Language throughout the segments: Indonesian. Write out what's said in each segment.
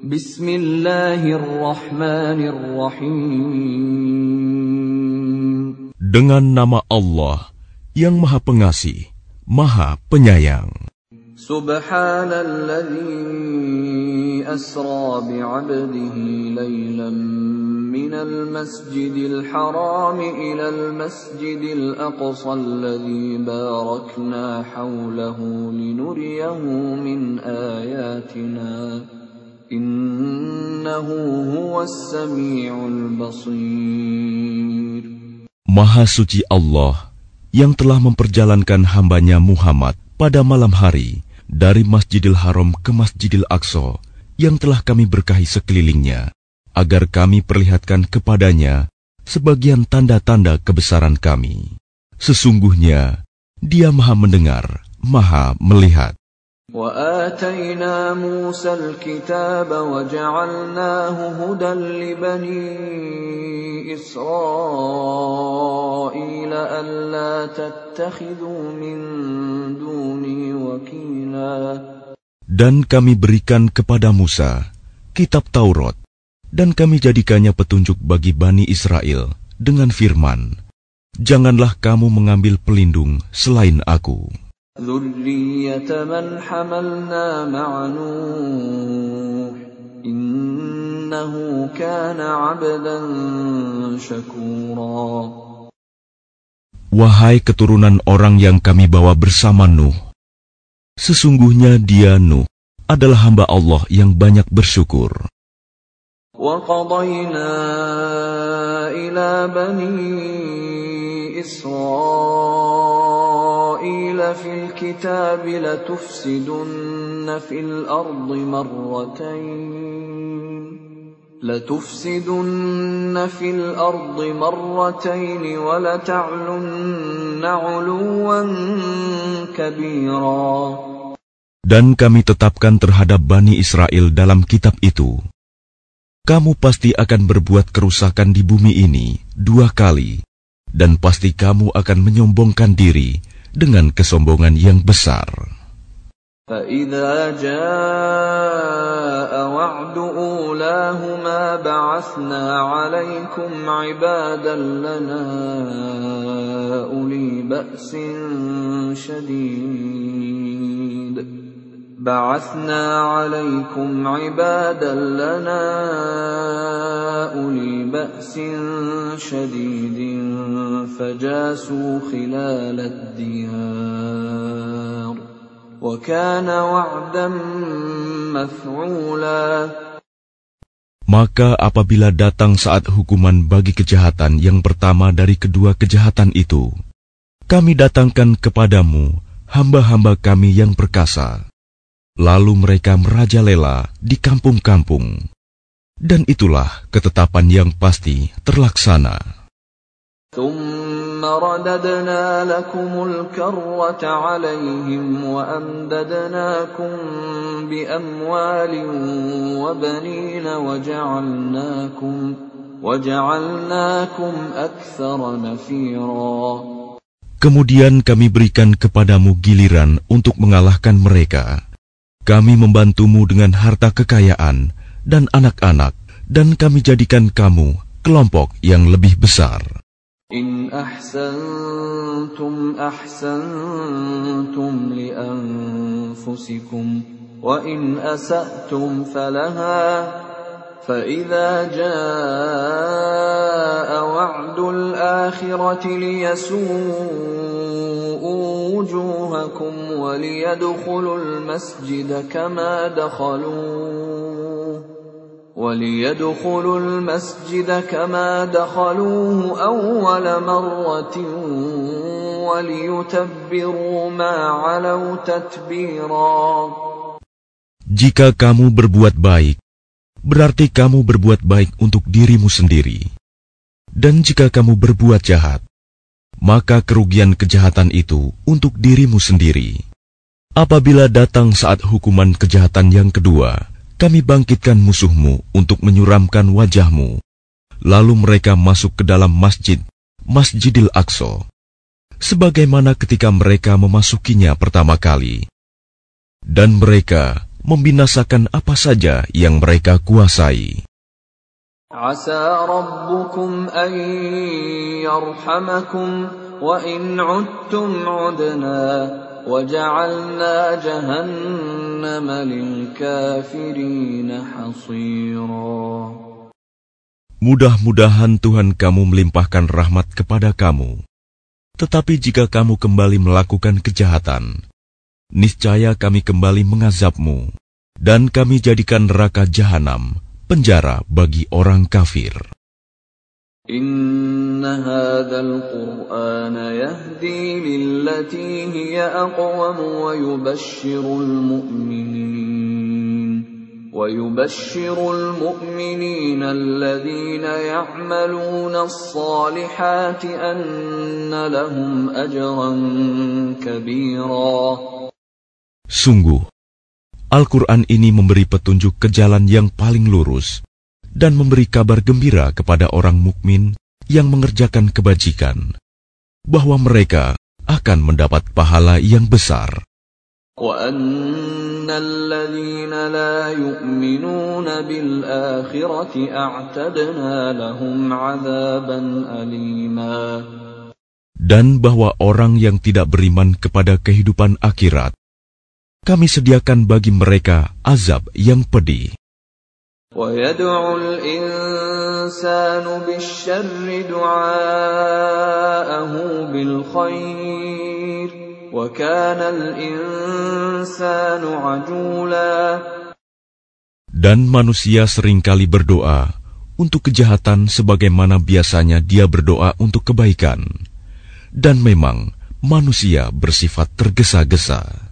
Bismillahirrahmanirrahim. Dengan nama Allah yang Maha Pengasih, Maha Penyayang. Subhanalladzi asra bi'abdihi laylan minal masjidil haram ilal masjidil aqsa alladzi barakna hawlahu linuriyahu min ayatina. Maha suci Allah yang telah memperjalankan hambanya Muhammad pada malam hari dari Masjidil Haram ke Masjidil Aqsa yang telah kami berkahi sekelilingnya, agar kami perlihatkan kepadanya sebagian tanda-tanda kebesaran kami. Sesungguhnya, dia maha mendengar, maha melihat. واتينا موسى الكتاب وجعلناه هدى لبني اسرائيل الا تتخذوا من دوني وكيلا Dan kami berikan kepada Musa kitab Taurat dan kami jadikannya petunjuk bagi Bani Israel dengan firman, Janganlah kamu mengambil pelindung selain aku. ذرية من حملنا مع نوح إنه كان عبدا شكورا Wahai keturunan orang yang kami bawa bersama Nuh, sesungguhnya dia Nuh adalah hamba Allah yang banyak bersyukur. وَقَضَيْنَا إِلَى بَنِي إسرائيل في الكتاب لتفسدن في الأرض مرتين لتفسدن في الأرض مرتين ولتعلن علوا كبيرا Dan kami tetapkan terhadap Bani Israel dalam kitab itu, kamu pasti akan berbuat kerusakan di bumi ini dua kali, dan pasti kamu akan menyombongkan diri dengan kesombongan yang besar. فإذا جاء وعد أولاهما بعثنا عليكم عبادا لنا أولي بأس شديد بعثنا عليكم عبادا لنا أولي بأس شديد فجاسوا خلال الديار وكان وعدا مفعولا Maka apabila datang saat hukuman bagi kejahatan yang pertama dari kedua kejahatan itu, kami datangkan kepadamu hamba-hamba kami yang perkasa Lalu mereka merajalela di kampung-kampung. Dan itulah ketetapan yang pasti terlaksana. Kemudian kami berikan kepadamu giliran untuk mengalahkan mereka. Kami membantumu dengan harta kekayaan dan anak-anak, dan kami jadikan kamu kelompok yang lebih besar. In ahsantum ahsantum li anfusikum wa in asatum falaha فإذا جاء وعد الآخرة ليسوءوا وجوهكم وليدخلوا المسجد كما دخلوه وليدخلوا المسجد كما دخلوه أول مرة وليتبروا ما علوا تتبيرا Jika kamu berbuat baik, berarti kamu berbuat baik untuk dirimu sendiri. Dan jika kamu berbuat jahat, maka kerugian kejahatan itu untuk dirimu sendiri. Apabila datang saat hukuman kejahatan yang kedua, kami bangkitkan musuhmu untuk menyuramkan wajahmu. Lalu mereka masuk ke dalam masjid, Masjidil Aqsa, sebagaimana ketika mereka memasukinya pertama kali. Dan mereka membinasakan apa saja yang mereka kuasai. عسى ربكم أن يرحمكم وإن عدتم عدنا وجعلنا جهنم للكافرين حصيرا Mudah-mudahan Tuhan kamu melimpahkan rahmat kepada kamu. Tetapi jika kamu kembali melakukan kejahatan, niscaya kami kembali mengazabmu, dan kami jadikan neraka jahanam penjara bagi orang kafir. إن هذا القرآن يهدي للتي هي أقوم ويبشر المؤمنين ويبشر المؤمنين الذين يعملون الصالحات أن لهم أجرا كبيرا Sungguh, Al-Quran ini memberi petunjuk ke jalan yang paling lurus dan memberi kabar gembira kepada orang mukmin yang mengerjakan kebajikan, bahwa mereka akan mendapat pahala yang besar. Dan bahwa orang yang tidak beriman kepada kehidupan akhirat, kami sediakan bagi mereka azab yang pedih. Dan manusia sering kali berdoa untuk kejahatan sebagaimana biasanya dia berdoa untuk kebaikan. Dan memang manusia bersifat tergesa-gesa.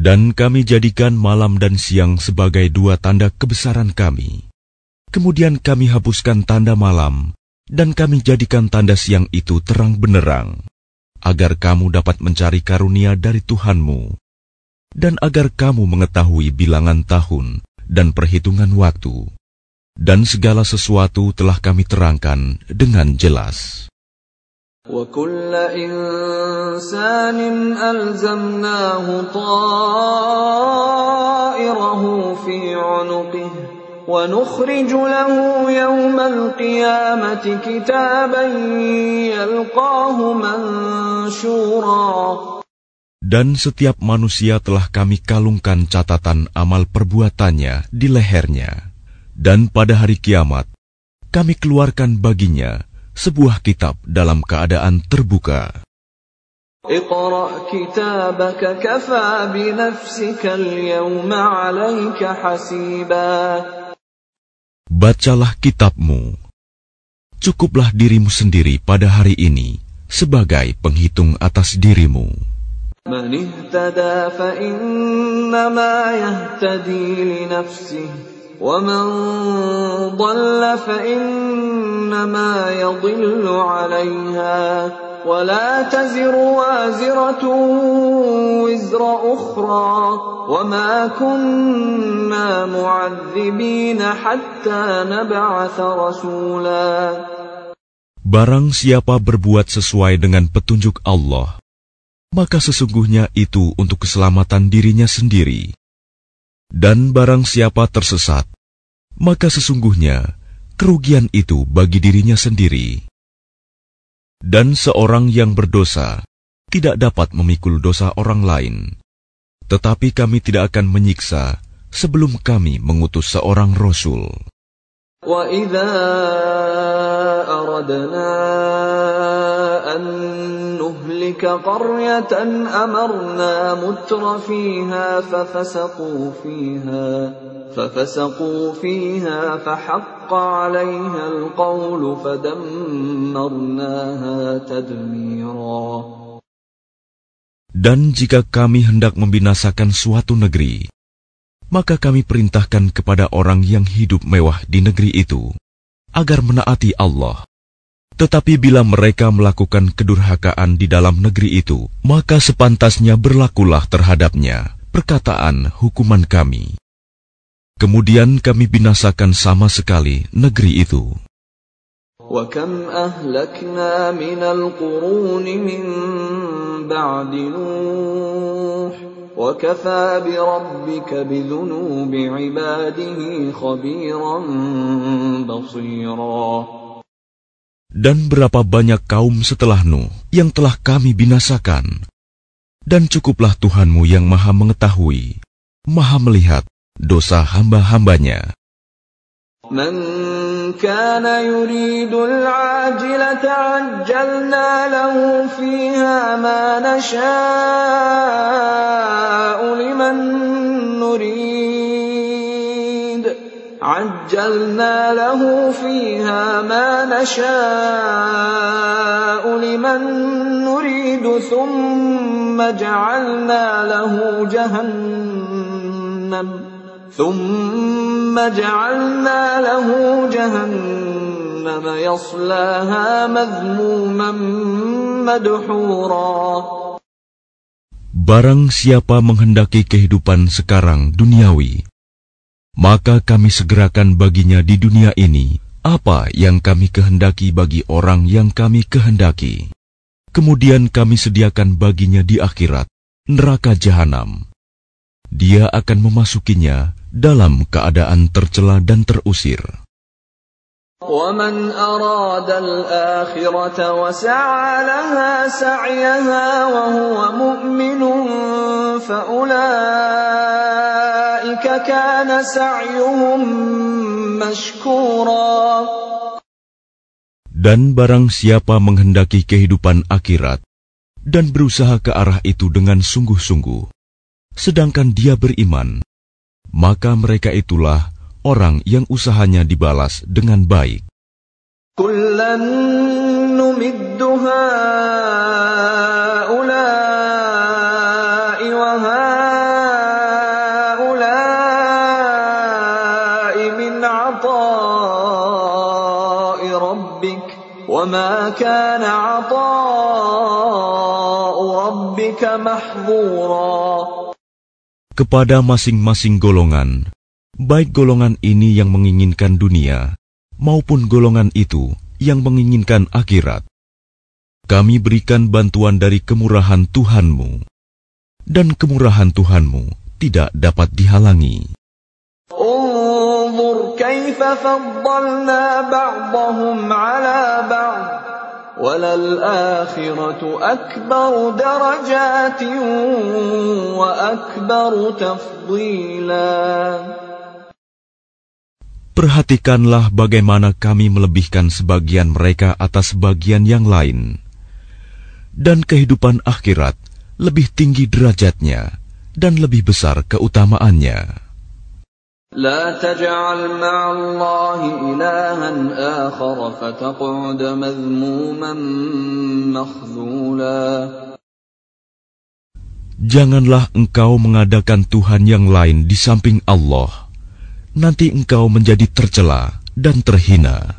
Dan kami jadikan malam dan siang sebagai dua tanda kebesaran kami. Kemudian kami hapuskan tanda malam, dan kami jadikan tanda siang itu terang benerang, agar kamu dapat mencari karunia dari Tuhanmu, dan agar kamu mengetahui bilangan tahun dan perhitungan waktu Dan segala sesuatu telah kami terangkan dengan jelas. وكل إنسان ألزمناه طائره في عنقه ونخرج له يوم القيامة كتابا يلقاه منشورا Dan setiap manusia telah kami kalungkan catatan amal perbuatannya di lehernya. Dan pada hari kiamat, kami keluarkan baginya sebuah kitab dalam keadaan terbuka. Bacalah kitabmu. Cukuplah dirimu sendiri pada hari ini sebagai penghitung atas dirimu. Man اهتدى فإنما يهتدي لنفسه ومن ضل فإنما يضل عليها ولا تزر وازرة وزر أخرى وما كنا معذبين حتى نبعث رسولا Barang siapa berbuat sesuai dengan petunjuk Allah, maka sesungguhnya itu untuk keselamatan dirinya sendiri. Dan barang siapa tersesat, maka sesungguhnya kerugian itu bagi dirinya sendiri. Dan seorang yang berdosa tidak dapat memikul dosa orang lain, tetapi kami tidak akan menyiksa sebelum kami mengutus seorang rasul. وإذا أردنا أن نهلك قرية أمرنا متر فيها ففسقوا فيها ففسقوا فيها فحق عليها القول فدمرناها تدميرا Dan jika kami hendak membinasakan suatu negeri, maka kami perintahkan kepada orang yang hidup mewah di negeri itu agar menaati Allah. Tetapi bila mereka melakukan kedurhakaan di dalam negeri itu, maka sepantasnya berlakulah terhadapnya perkataan hukuman kami. Kemudian kami binasakan sama sekali negeri itu. وكم أهلكنا من القرون من بعد نوح وكفى بربك بذنوب عباده خبيرا بصيرا dan berapa banyak kaum setelah Nuh yang telah kami binasakan. Dan cukuplah Tuhanmu yang maha mengetahui, maha melihat dosa hamba-hambanya. Man. عجلنا له فيها ما نشاء لمن نريد ثم جعلنا له جهنم ثم جعلنا له جهنم يصلاها مذموما مدحورا. Barang siapa menghendaki kehidupan sekarang duniawi, maka kami segerakan baginya di dunia ini apa yang kami kehendaki bagi orang yang kami kehendaki. Kemudian kami sediakan baginya di akhirat neraka jahanam. Dia akan memasukinya dalam keadaan tercela dan terusir. ومن أراد الآخرة وسعى لها سعيها وهو مؤمن فأولئك كان سعيهم مشكورا dan barang siapa menghendaki kehidupan akhirat dan berusaha ke arah itu dengan sungguh-sungguh, sedangkan dia beriman, maka mereka itulah orang yang usahanya dibalas dengan baik. وما كان عطاء ربك محظورا Kepada masing-masing golongan, baik golongan ini yang menginginkan dunia, maupun golongan itu yang menginginkan akhirat. Kami berikan bantuan dari kemurahan Tuhanmu, dan kemurahan Tuhanmu tidak dapat dihalangi. انظر كيف فضلنا بعضهم على بعض وللآخرة أكبر درجات وأكبر تفضيلا Perhatikanlah bagaimana kami melebihkan sebagian mereka atas bagian yang lain. Dan kehidupan akhirat lebih tinggi derajatnya dan lebih besar keutamaannya. لا تجعل مع الله إلها آخر فتقعد مذموما مخذولا Janganlah engkau mengadakan Tuhan yang lain di samping Allah. Nanti engkau menjadi tercela dan terhina.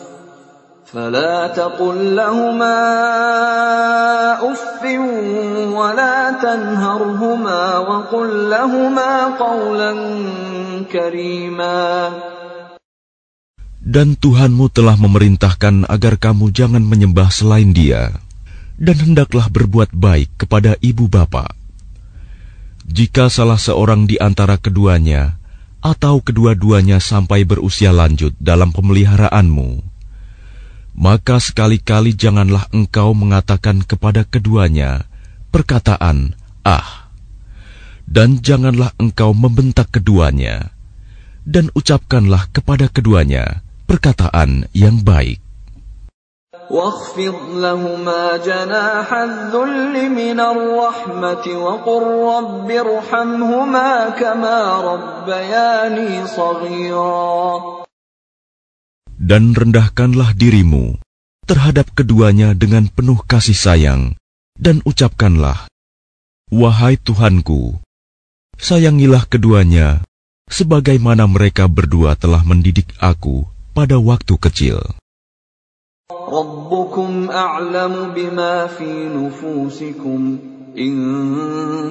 فلا تقل لهما اف ولا تنهرهما وقل لهما قولا كريما Dan Tuhanmu telah memerintahkan agar kamu jangan menyembah selain dia, dan hendaklah berbuat baik kepada ibu bapa. Jika salah seorang di antara keduanya, atau kedua-duanya sampai berusia lanjut dalam pemeliharaanmu, maka sekali-kali janganlah engkau mengatakan kepada keduanya perkataan "ah", Dan janganlah engkau membentak keduanya, dan ucapkanlah kepada keduanya perkataan yang baik. واخفض لهما جناح الذل من الرحمة وقل رب ارحمهما كما ربياني صغيرا dan rendahkanlah dirimu terhadap keduanya dengan penuh kasih sayang, dan ucapkanlah, Wahai Tuhanku, sayangilah keduanya, sebagaimana mereka berdua telah mendidik aku pada waktu kecil. Rabbukum a'lamu bima fi nufusikum. إن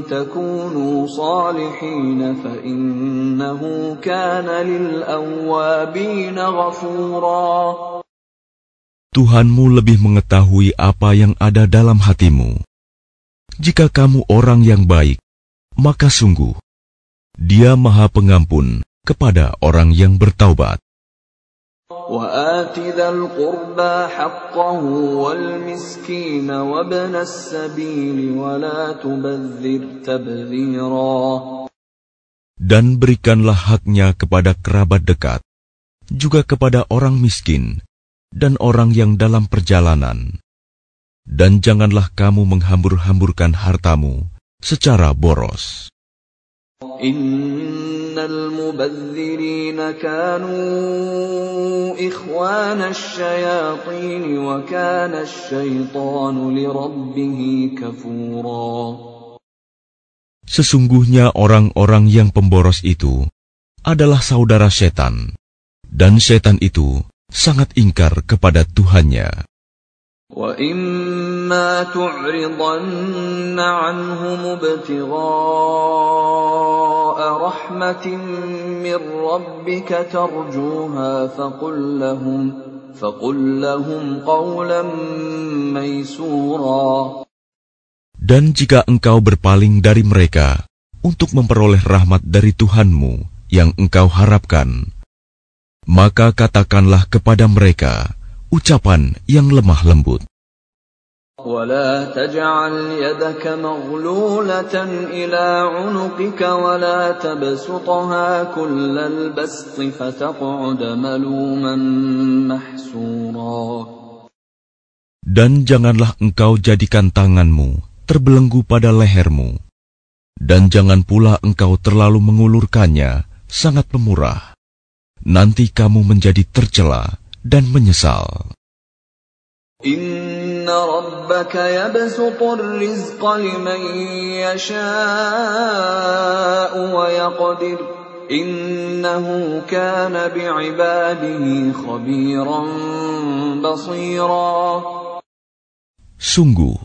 تكونوا صالحين فإنه كان للأوابين غفورا Tuhanmu lebih mengetahui apa yang ada dalam hatimu. Jika kamu orang yang baik, maka sungguh Dia Maha Pengampun kepada orang yang bertaubat. وآت ذا القربى حقه والمسكين وابن السبيل ولا تبذر تبذيرا Dan berikanlah haknya kepada kerabat dekat, juga kepada orang miskin, dan orang yang dalam perjalanan. Dan janganlah kamu menghambur-hamburkan hartamu secara boros. إن المبذرين كانوا إخوان الشياطين وكان الشيطان لربه كفورا Sesungguhnya orang-orang yang pemboros itu adalah saudara setan, dan setan itu sangat ingkar kepada Tuhannya. وإما تعرضن عنهم ابتغاء رحمة من ربك ترجوها فقل لهم فقل لهم قولا ميسورا Dan jika engkau berpaling dari mereka untuk memperoleh rahmat dari Tuhanmu yang engkau harapkan, maka katakanlah kepada mereka ucapan yang lemah lembut. ولا تجعل يدك مغلولة إلى عنقك ولا تبسطها كل البسط فتقعد ملوما محسورا Dan janganlah engkau jadikan tanganmu terbelenggu pada lehermu, dan jangan pula engkau terlalu mengulurkannya sangat pemurah. Nanti kamu menjadi tercela dan menyesal. إن ربك يبسط الرزق لمن يشاء ويقدر إنه كان بعباده خبيرا بصيرا Sungguh,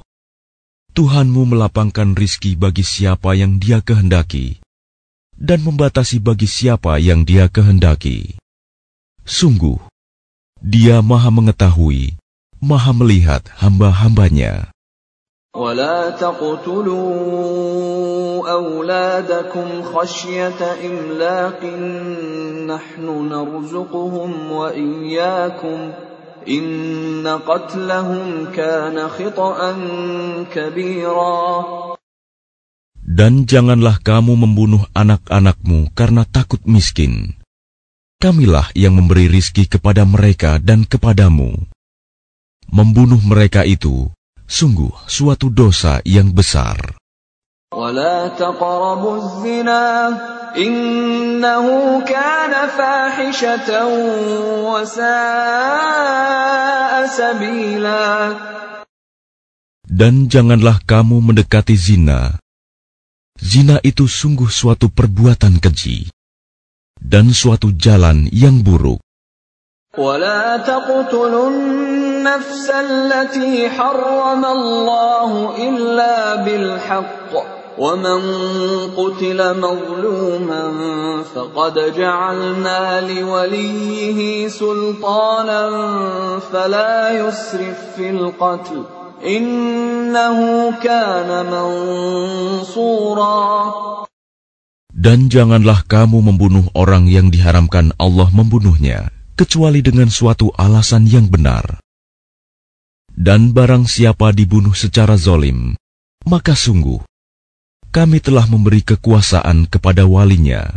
Tuhanmu melapangkan rizki bagi siapa yang dia kehendaki, dan membatasi bagi siapa yang dia kehendaki. Sungguh, dia maha mengetahui, maha melihat hamba-hambanya. ولا تقتلوا أولادكم خشية إملاق نحن نرزقهم وإياكم إن قتلهم كان خطأ كبيرا Dan janganlah kamu membunuh anak-anakmu karena takut miskin. Kamilah yang memberi rizki kepada mereka dan kepadamu. Membunuh mereka itu sungguh suatu dosa yang besar. ولا تقربوا الزنا إنه كان فاحشة وساء سبيلا Dan janganlah kamu mendekati zina. Zina itu sungguh suatu perbuatan keji dan suatu jalan yang buruk. ولا تقتلوا النفس التي حرم الله إلا بالحق. ومن قتل مظلوما فقد جعلنا لوليه سلطانا فلا يسرف في القتل. إنه كان منصورا. Dan janganlah kamu membunuh orang yang diharamkan Allah membunuhnya, kecuali dengan suatu alasan yang benar. Dan barang siapa dibunuh secara zolim, maka sungguh, kami telah memberi kekuasaan kepada walinya.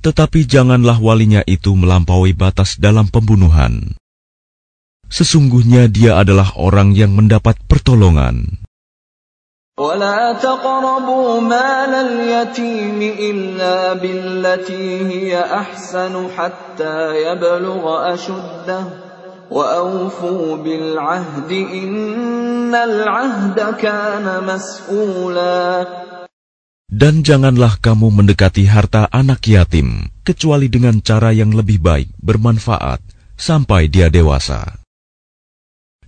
Tetapi janganlah walinya itu melampaui batas dalam pembunuhan. Sesungguhnya dia adalah orang yang mendapat pertolongan. ولا تقربوا مال اليتيم إلا بالتي هي أحسن حتى يبلغ أشده وأوفوا بالعهد إن العهد كان مسؤولا Dan janganlah kamu mendekati harta anak yatim, kecuali dengan cara yang lebih baik, bermanfaat, sampai dia dewasa.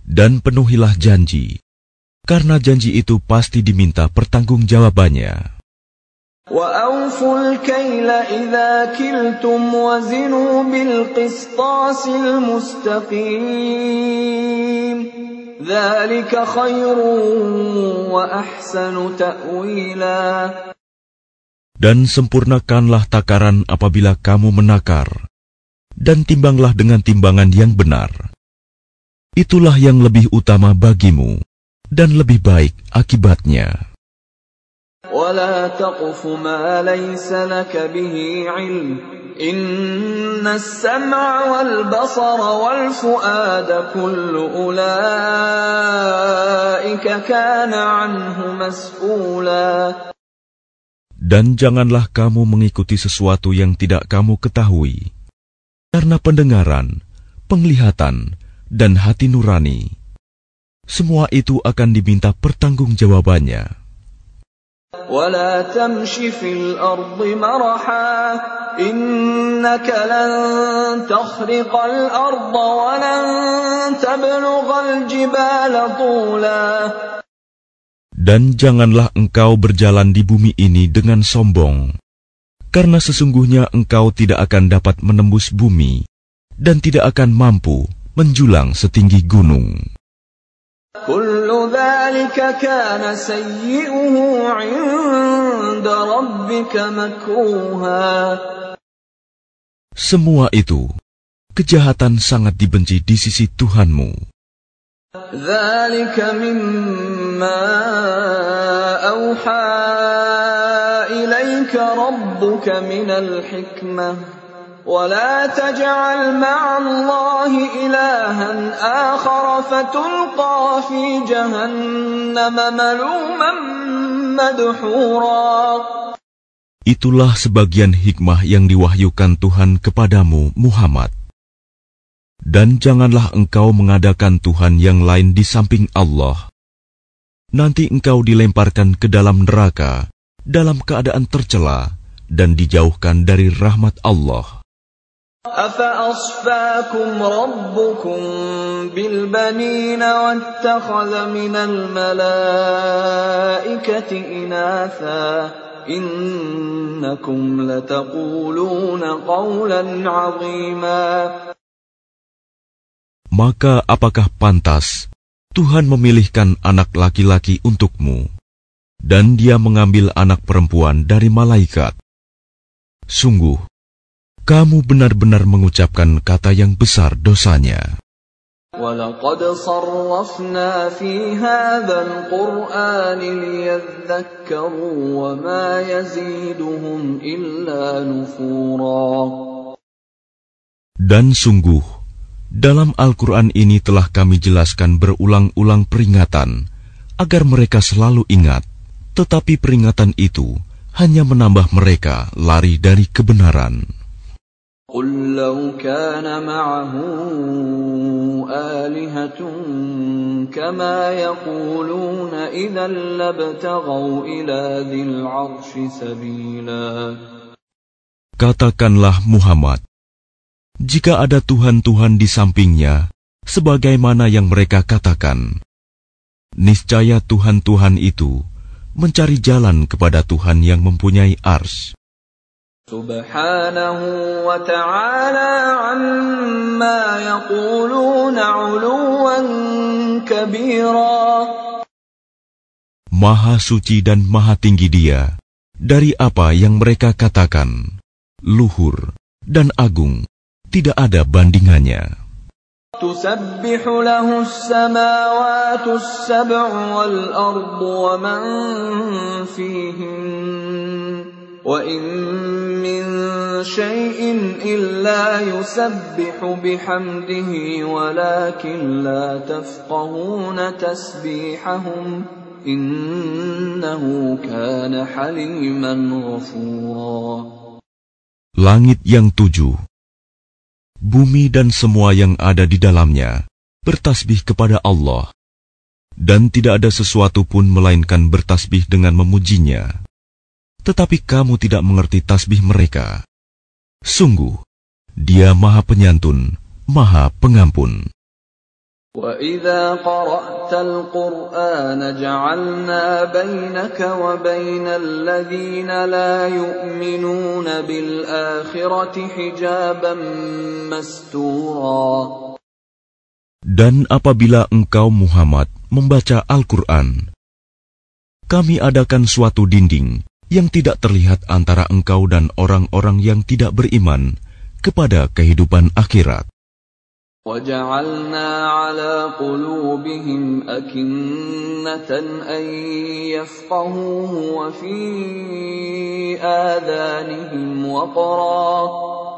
Dan penuhilah janji, karena janji itu pasti diminta pertanggungjawabannya. وأوفوا الكيل إذا كلتم وزنوا بالقسطاس المستقيم ذلك خير وأحسن تأويلا Dan sempurnakanlah takaran apabila kamu menakar, dan timbanglah dengan timbangan yang benar. Itulah yang lebih utama bagimu, dan lebih baik akibatnya. ولا تقف ما ليس لك به علم إن السمع والبصر والفؤاد كل أولئك كان عنه مسؤولا Dan janganlah kamu mengikuti sesuatu yang tidak kamu ketahui, karena pendengaran, penglihatan, dan hati nurani, semua itu akan diminta pertanggungjawabannya. ولا تمش في الأرض مرحا إنك لن تخرق الأرض ولن تبلغ الجبال طولا Dan janganlah engkau berjalan di bumi ini dengan sombong, karena sesungguhnya engkau tidak akan dapat menembus bumi dan tidak akan mampu menjulang setinggi gunung. Semua itu kejahatan sangat dibenci di sisi Tuhanmu. ولا تجعل مع الله إلها آخر فتلقى في جهنم ملوما مدحورا Itulah sebagian hikmah yang diwahyukan Tuhan kepadamu, Muhammad. Dan janganlah engkau mengadakan Tuhan yang lain di samping Allah. Nanti engkau dilemparkan ke dalam neraka dalam keadaan tercela dan dijauhkan dari rahmat Allah. أفأصفاكم ربكم بالبنين واتخذ من الملائكة إناثا إنكم لتقولون قولا عظيما Maka apakah pantas Tuhan memilihkan anak laki-laki untukmu, dan dia mengambil anak perempuan dari malaikat? Sungguh, kamu benar-benar mengucapkan kata yang besar dosanya. ولقد صرفنا في هذا القرآن ليذكروا وما يزيدهم إلا نفورا Dan sungguh, dalam Al-Quran ini telah kami jelaskan berulang-ulang peringatan agar mereka selalu ingat, tetapi peringatan itu hanya menambah mereka lari dari kebenaran. قل لو كان معه آلهة كما يقولون إذا لابتغوا إلى ذي العرش سبيلا Katakanlah Muhammad, jika ada Tuhan-Tuhan di sampingnya, sebagaimana yang mereka katakan, niscaya Tuhan-Tuhan itu mencari jalan kepada Tuhan yang mempunyai ars. سبحانه وتعالى عما يقولون علوا كبيرا Maha suci dan maha tinggi dia dari apa yang mereka katakan, luhur dan agung, tidak ada bandingannya. تسبح له السماوات السبع والأرض ومن فيهن وإن من شيء إلا يسبح بحمده ولكن لا تفقهون تسبيحهم إنه كان حليما غفورا Langit yang tujuh bumi dan semua yang ada di dalamnya bertasbih kepada Allah, dan tidak ada sesuatu pun melainkan bertasbih dengan memujinya. Tetapi kamu tidak mengerti tasbih mereka. Sungguh, Dia Maha Penyantun, Maha Pengampun. وَإِذَا قَرَأْتَ الْقُرْآنَ جَعَلْنَا بَيْنَكَ وَبَيْنَ الَّذِينَ لَا يُؤْمِنُونَ بِالْآخِرَةِ حِجَابًا مَسْتُورًا Dan apabila engkau Muhammad membaca Al-Quran, kami adakan suatu dinding yang tidak terlihat antara engkau dan orang-orang yang tidak beriman kepada kehidupan akhirat. وَجَعَلْنَا عَلَى قُلُوبِهِمْ أَكِنَّةً أَن يَفْقَهُوهُ وَفِي آذَانِهِمْ وَقْرًا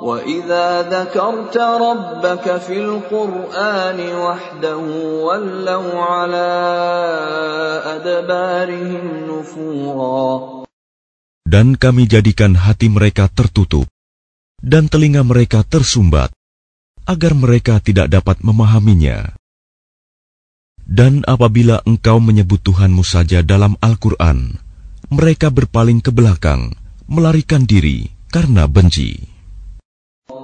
وَإِذَا ذَكَرْتَ رَبَّكَ فِي الْقُرْآنِ وَحْدَهُ وَلَّوْا عَلَى أَدْبَارِهِمْ نُفُورًا Dan kami jadikan hati mereka tertutup dan telinga mereka tersumbat agar mereka tidak dapat memahaminya. Dan apabila engkau menyebut Tuhanmu saja dalam Al-Quran, mereka berpaling ke belakang, melarikan diri karena benci.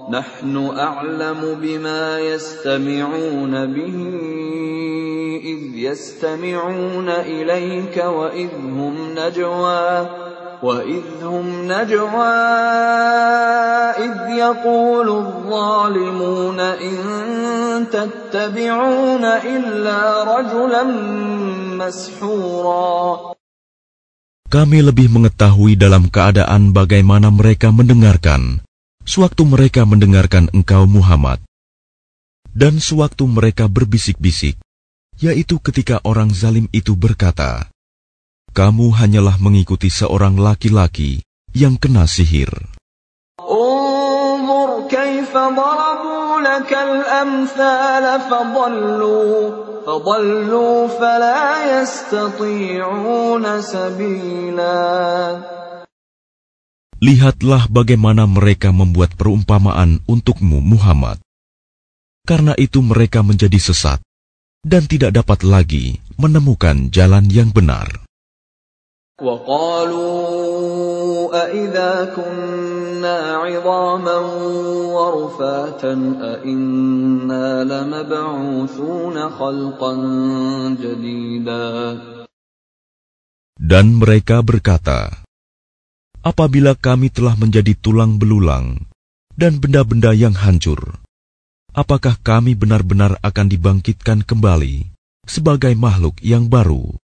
نحن أعلم بما يستمعون به إذ يستمعون إليك وإذ هم نجوى وإذ هم نجوى إذ يقول الظالمون إن تتبعون إلا رجلا مسحورا Kami lebih mengetahui dalam keadaan bagaimana mereka mendengarkan, sewaktu mereka mendengarkan engkau Muhammad, dan sewaktu mereka berbisik-bisik, yaitu ketika orang zalim itu berkata, kamu hanyalah mengikuti seorang laki-laki yang kena sihir. Lihatlah bagaimana mereka membuat perumpamaan untukmu, Muhammad. Karena itu, mereka menjadi sesat dan tidak dapat lagi menemukan jalan yang benar. وقالوا أإذا كنا عظاما ورفاتا أإنا لمبعوثون خلقا جديدا Dan mereka berkata, Apabila kami telah menjadi tulang belulang dan benda-benda yang hancur, apakah kami benar-benar akan dibangkitkan kembali sebagai makhluk yang baru?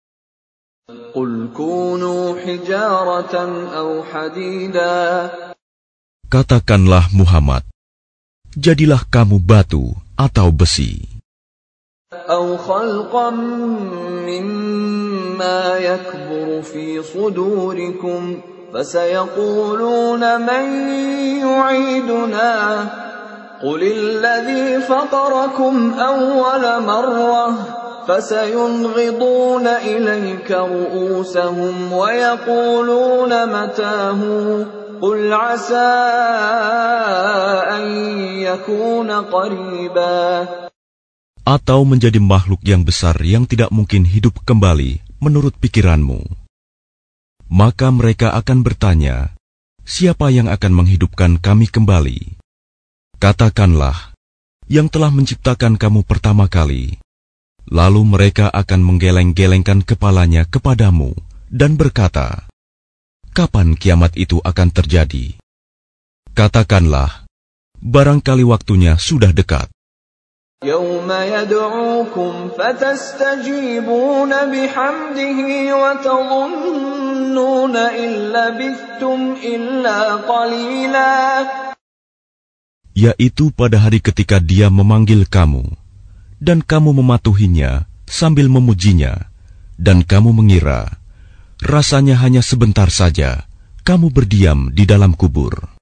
Katakanlah Muhammad, jadilah kamu batu atau besi, أو خلقا مما يكبر في صدوركم فسيقولون من يعيدنا قل الذي فطركم أول مرة فسينغضون إليك رؤوسهم ويقولون متاه قل عسى أن يكون قريبا atau menjadi makhluk yang besar yang tidak mungkin hidup kembali menurut pikiranmu. Maka mereka akan bertanya, siapa yang akan menghidupkan kami kembali? Katakanlah, yang telah menciptakan kamu pertama kali. Lalu mereka akan menggeleng-gelengkan kepalanya kepadamu dan berkata, Kapan kiamat itu akan terjadi? Katakanlah, barangkali waktunya sudah dekat. يوم يدعوكم فتستجيبون بحمده وتظنون إن لبثتم إلا قليلا Yaitu pada hari ketika dia memanggil kamu, dan kamu mematuhinya sambil memujinya, dan kamu mengira rasanya hanya sebentar saja kamu berdiam di dalam kubur.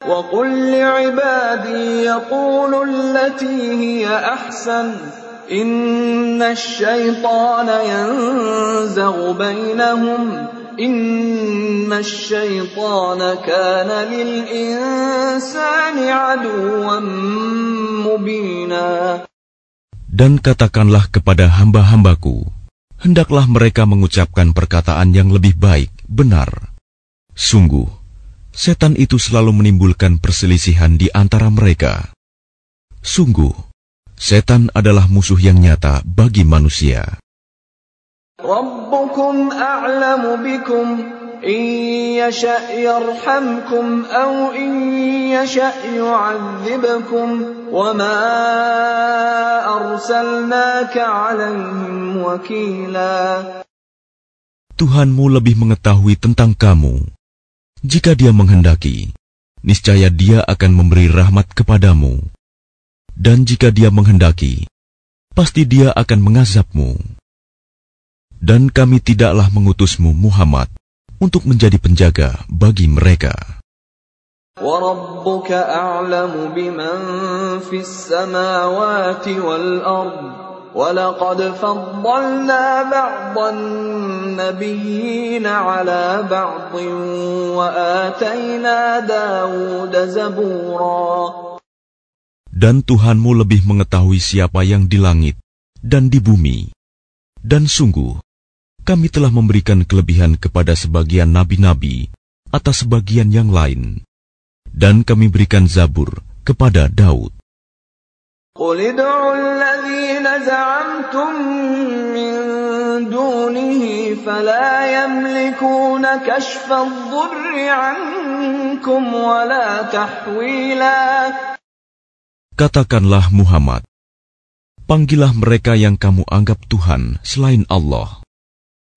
وقل لعبادي يقولوا التي هي أحسن إن الشيطان ينزغ بينهم Dan katakanlah kepada hamba-hambaku, hendaklah mereka mengucapkan perkataan yang lebih baik, benar. Sungguh, setan itu selalu menimbulkan perselisihan di antara mereka. Sungguh, setan adalah musuh yang nyata bagi manusia ربكم أعلم بكم إن يشأ يرحمكم أو إن يشأ يعذبكم وما أرسلناك عليهم وكيلا Tuhanmu lebih mengetahui tentang kamu. Jika dia menghendaki, niscaya dia akan memberi rahmat kepadamu. Dan jika dia menghendaki, pasti dia akan mengazabmu. Dan kami tidaklah mengutusmu Muhammad untuk menjadi penjaga bagi mereka. وربك أعلم بمن في السماوات والأرض ولقد فضلنا بعض النبيين على بعض وآتينا داود زبورا Dan Tuhanmu lebih mengetahui siapa yang di langit dan di bumi. Dan sungguh, kami telah memberikan kelebihan kepada sebagian nabi-nabi atas sebagian yang lain, dan kami berikan Zabur kepada Daud. قل ادعوا الذين زعمتم من دونه فلا يملكون كشف الضر عنكم ولا تحويلا Katakanlah Muhammad, panggillah mereka yang kamu anggap Tuhan selain Allah.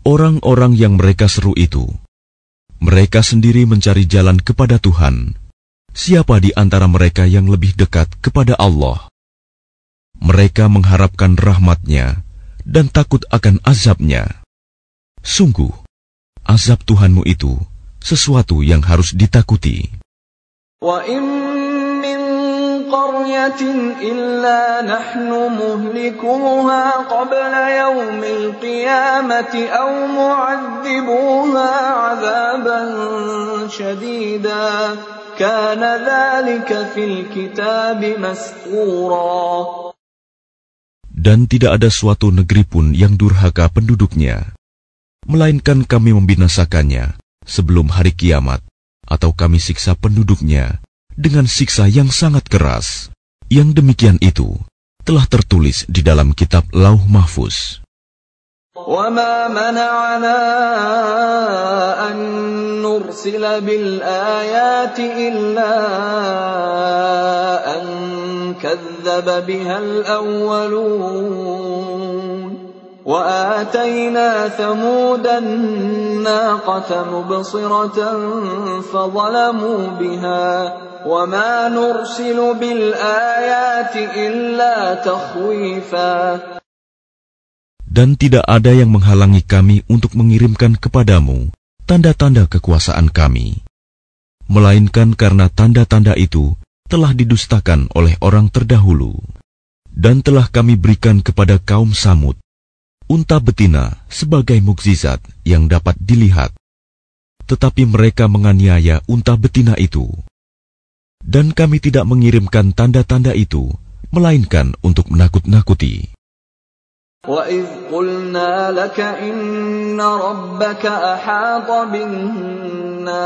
Orang-orang yang mereka seru itu, mereka sendiri mencari jalan kepada Tuhan. Siapa di antara mereka yang lebih dekat kepada Allah? Mereka mengharapkan rahmatnya dan takut akan azabnya. Sungguh, azab Tuhanmu itu sesuatu yang harus ditakuti. Wa in قرية إلا نحن مهلكوها قبل يوم القيامة أو معذبوها عذابا شديدا كان ذلك في الكتاب مسطورا Dan tidak ada suatu negeri pun yang durhaka penduduknya, melainkan kami membinasakannya sebelum hari kiamat, atau kami siksa penduduknya dengan siksa yang sangat keras. Yang demikian itu telah tertulis di dalam kitab Lauh Mahfuz. وما منعنا أن نرسل بالآيات إلا أن كذب بها الأولون وآتينا ثمود الناقة مبصرة فظلموا بها وما نرسل بالآيات إلا تخويفا Dan tidak ada yang menghalangi kami untuk mengirimkan kepadamu tanda-tanda kekuasaan kami, melainkan karena tanda-tanda itu telah didustakan oleh orang terdahulu, dan telah kami berikan kepada kaum Samud unta betina sebagai mukjizat yang dapat dilihat, tetapi mereka menganiaya unta betina itu, dan kami tidak mengirimkan tanda-tanda itu, melainkan untuk menakut-nakuti. وَإِذْ قُلْنَا لَكَ إِنَّ رَبَّكَ أَحَاطَ بِالنَّاسِ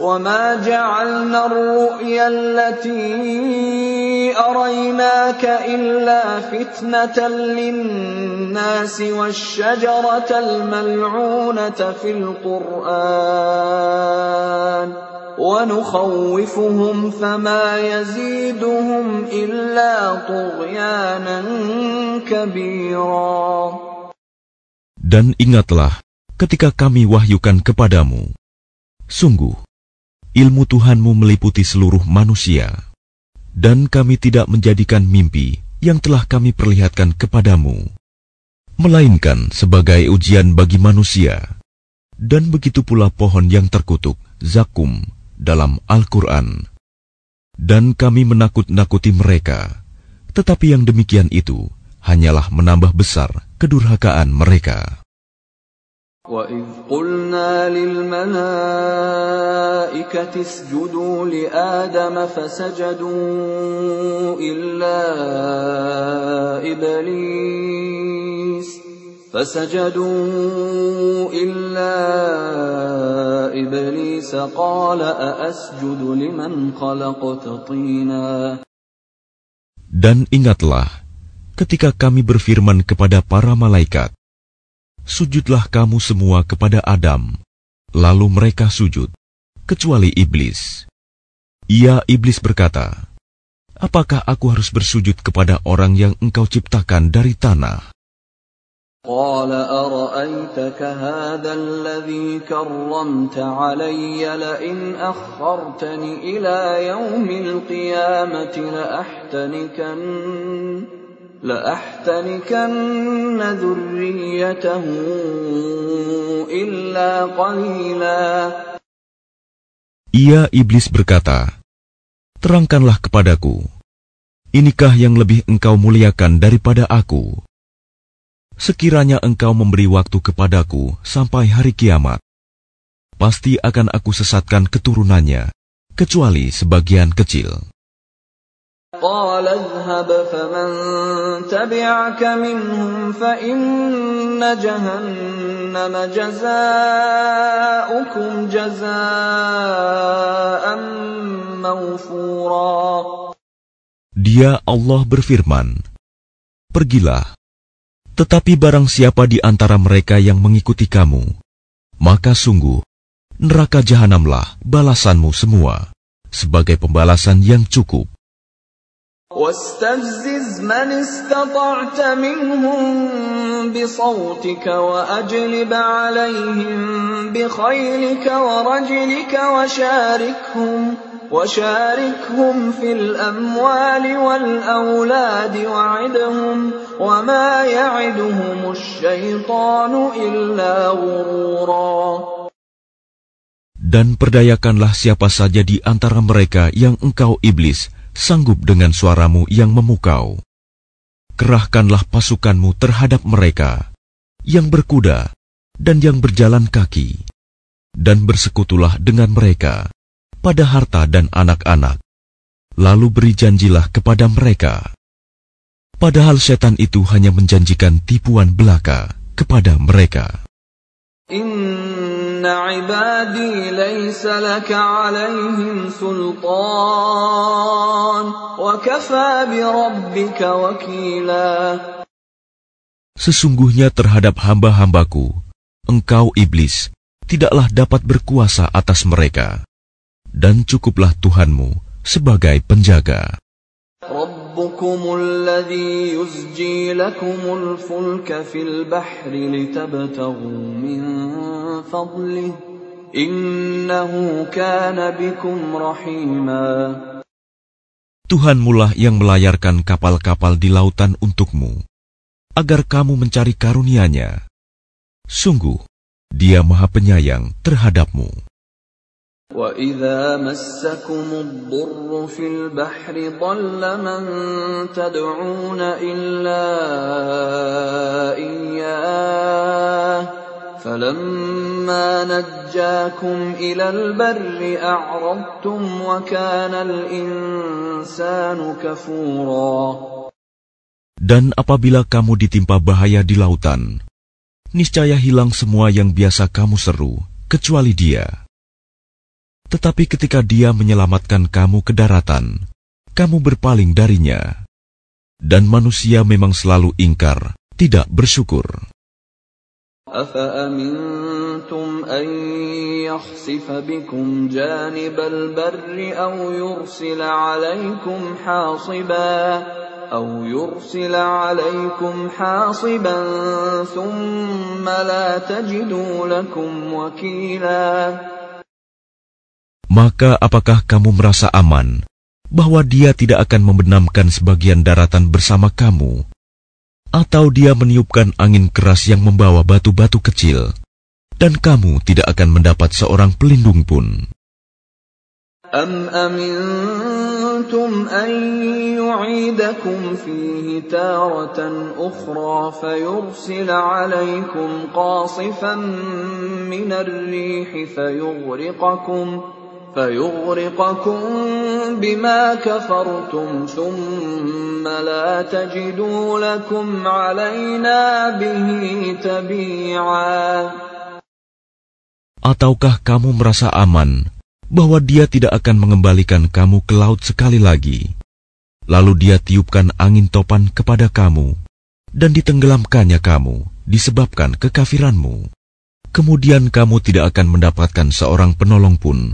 وما جعلنا الرؤيا التي أريناك إلا فتنة للناس والشجرة الملعونة في القرآن ونخوفهم فما يزيدهم إلا طغيانا كبيرا. Dan ingatlah ketika kami wahyukan kepadamu, sungguh ilmu Tuhanmu meliputi seluruh manusia, dan kami tidak menjadikan mimpi yang telah kami perlihatkan kepadamu, melainkan sebagai ujian bagi manusia. Dan begitu pula pohon yang terkutuk, zakum, dalam Al-Quran. Dan kami menakut-nakuti mereka, tetapi yang demikian itu hanyalah menambah besar kedurhakaan mereka. وَإِذْ قُلْنَا لِلْمَلَائِكَةِ اسْجُدُوا لِآدَمَ فَسَجَدُوا إِلَّا إِبْلِيسَ فسجدوا إلا إبليس قال أأسجد لمن خلقت طينا Dan ingatlah ketika kami berfirman kepada para malaikat, Sujudlah kamu semua kepada Adam. Lalu mereka sujud, kecuali iblis. Ia iblis berkata, Apakah aku harus bersujud kepada orang yang engkau ciptakan dari tanah? قال أرأيتك هذا الذي كرمت علي لئن أخرتني إلى يوم القيامة لأحتنكن لأحتنكن ذريته إلا قليلا Ia iblis berkata, Terangkanlah kepadaku, inikah yang lebih engkau muliakan daripada aku? Sekiranya engkau memberi waktu kepadaku sampai hari kiamat, pasti akan aku sesatkan keturunannya, kecuali sebagian kecil. قال اذهب فمن تبعك منهم فإن جهنم جزاؤكم جزاء موفورا Dia Allah berfirman, Pergilah, tetapi barang siapa di antara mereka yang mengikuti kamu, maka sungguh, neraka jahanamlah balasanmu semua, sebagai pembalasan yang cukup. واستفزز من استطعت منهم بصوتك وأجلب عليهم بخيلك ورجلك وشاركهم وشاركهم في الأموال والأولاد وعدهم وما يعدهم الشيطان إلا غرورا. Dan perdayakanlah siapa saja di antara mereka yang engkau iblis. Sanggup dengan suaramu yang memukau. Kerahkanlah pasukanmu terhadap mereka yang berkuda dan yang berjalan kaki, dan bersekutulah dengan mereka pada harta dan anak-anak. Lalu beri janjilah kepada mereka. Padahal setan itu hanya menjanjikan tipuan belaka kepada mereka. Sesungguhnya terhadap hamba-hambaku engkau iblis tidaklah dapat berkuasa atas mereka. Dan cukuplah Tuhanmu sebagai penjaga. Rabb ربكم الذي يزجي لكم الفلك في البحر لتبتغوا من فضله إنه كان بكم رحيما Tuhanmulah yang melayarkan kapal-kapal di lautan untukmu, agar kamu mencari karunia-Nya. Sungguh, Dia Maha Penyayang terhadapmu. وإذا مسكم الضر في البحر ضل من تدعون إلا إياه فلما نجاكم إلى البر أعرضتم وكان الإنسان كفورا Dan apabila kamu ditimpa bahaya di lautan, niscaya hilang semua yang biasa kamu seru, kecuali dia. Tetapi ketika dia menyelamatkan kamu ke daratan, kamu berpaling darinya. Dan manusia memang selalu ingkar, tidak bersyukur. أفأمنتم أن يخسف بكم جانب البر أو يرسل عليكم حاصبا أو يرسل عليكم حاصبا ثم لا تجدوا لكم وكيلا Maka apakah kamu merasa aman bahwa dia tidak akan membenamkan sebagian daratan bersama kamu, atau dia meniupkan angin keras yang membawa batu-batu kecil, dan kamu tidak akan mendapat seorang pelindung pun. أم أمنتم أن يعيدكم فيه تارة أخرى فيرسل عليكم قاصفا من الريح فيغرقكم فيغرقكم بما كفرتم ثم لا تجدوا لكم علينا به تبيعا Ataukah kamu merasa aman bahwa dia tidak akan mengembalikan kamu ke laut sekali lagi? Lalu dia tiupkan angin topan kepada kamu dan ditenggelamkannya kamu disebabkan kekafiranmu. Kemudian kamu tidak akan mendapatkan seorang penolong pun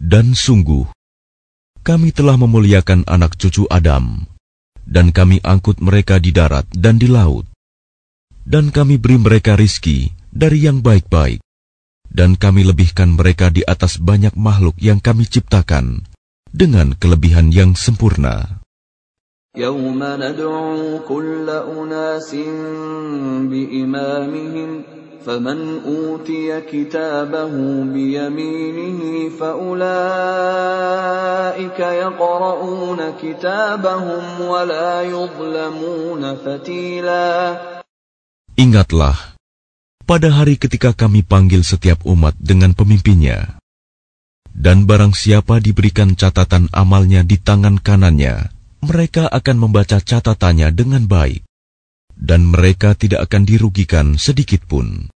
Dan sungguh, kami telah memuliakan anak cucu Adam, dan kami angkut mereka di darat dan di laut. Dan kami beri mereka rizki dari yang baik-baik, dan kami lebihkan mereka di atas banyak makhluk yang kami ciptakan dengan kelebihan yang sempurna. يوم ندعو كل أناس بإمامهم فمن أوتي كتابه بيمينه فأولئك يقرؤون كتابهم ولا يظلمون فتيلا Ingatlah, pada hari ketika kami panggil setiap umat dengan pemimpinnya, dan barang siapa diberikan catatan amalnya di tangan kanannya, mereka akan membaca catatannya dengan baik, dan mereka tidak akan dirugikan sedikit pun.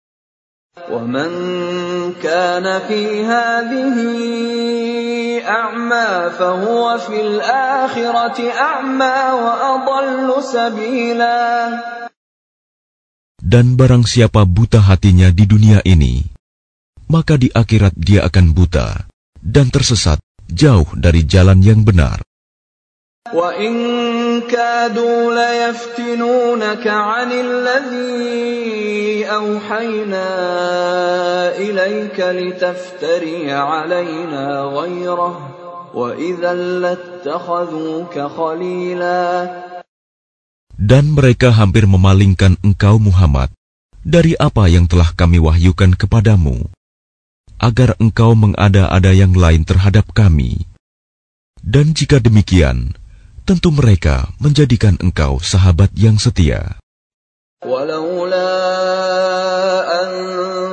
Dan barang siapa buta hatinya di dunia ini, maka di akhirat dia akan buta dan tersesat jauh dari jalan yang benar. وإن كادوا ليفتنونك عن الذي أوحينا إليك لتفتري علينا غيره وإذا لاتخذوك خليلا Dan mereka hampir memalingkan engkau Muhammad dari apa yang telah kami wahyukan kepadamu, agar engkau mengada-ada yang lain terhadap kami. Dan jika demikian, tentu mereka menjadikan engkau sahabat yang setia. ولولا أن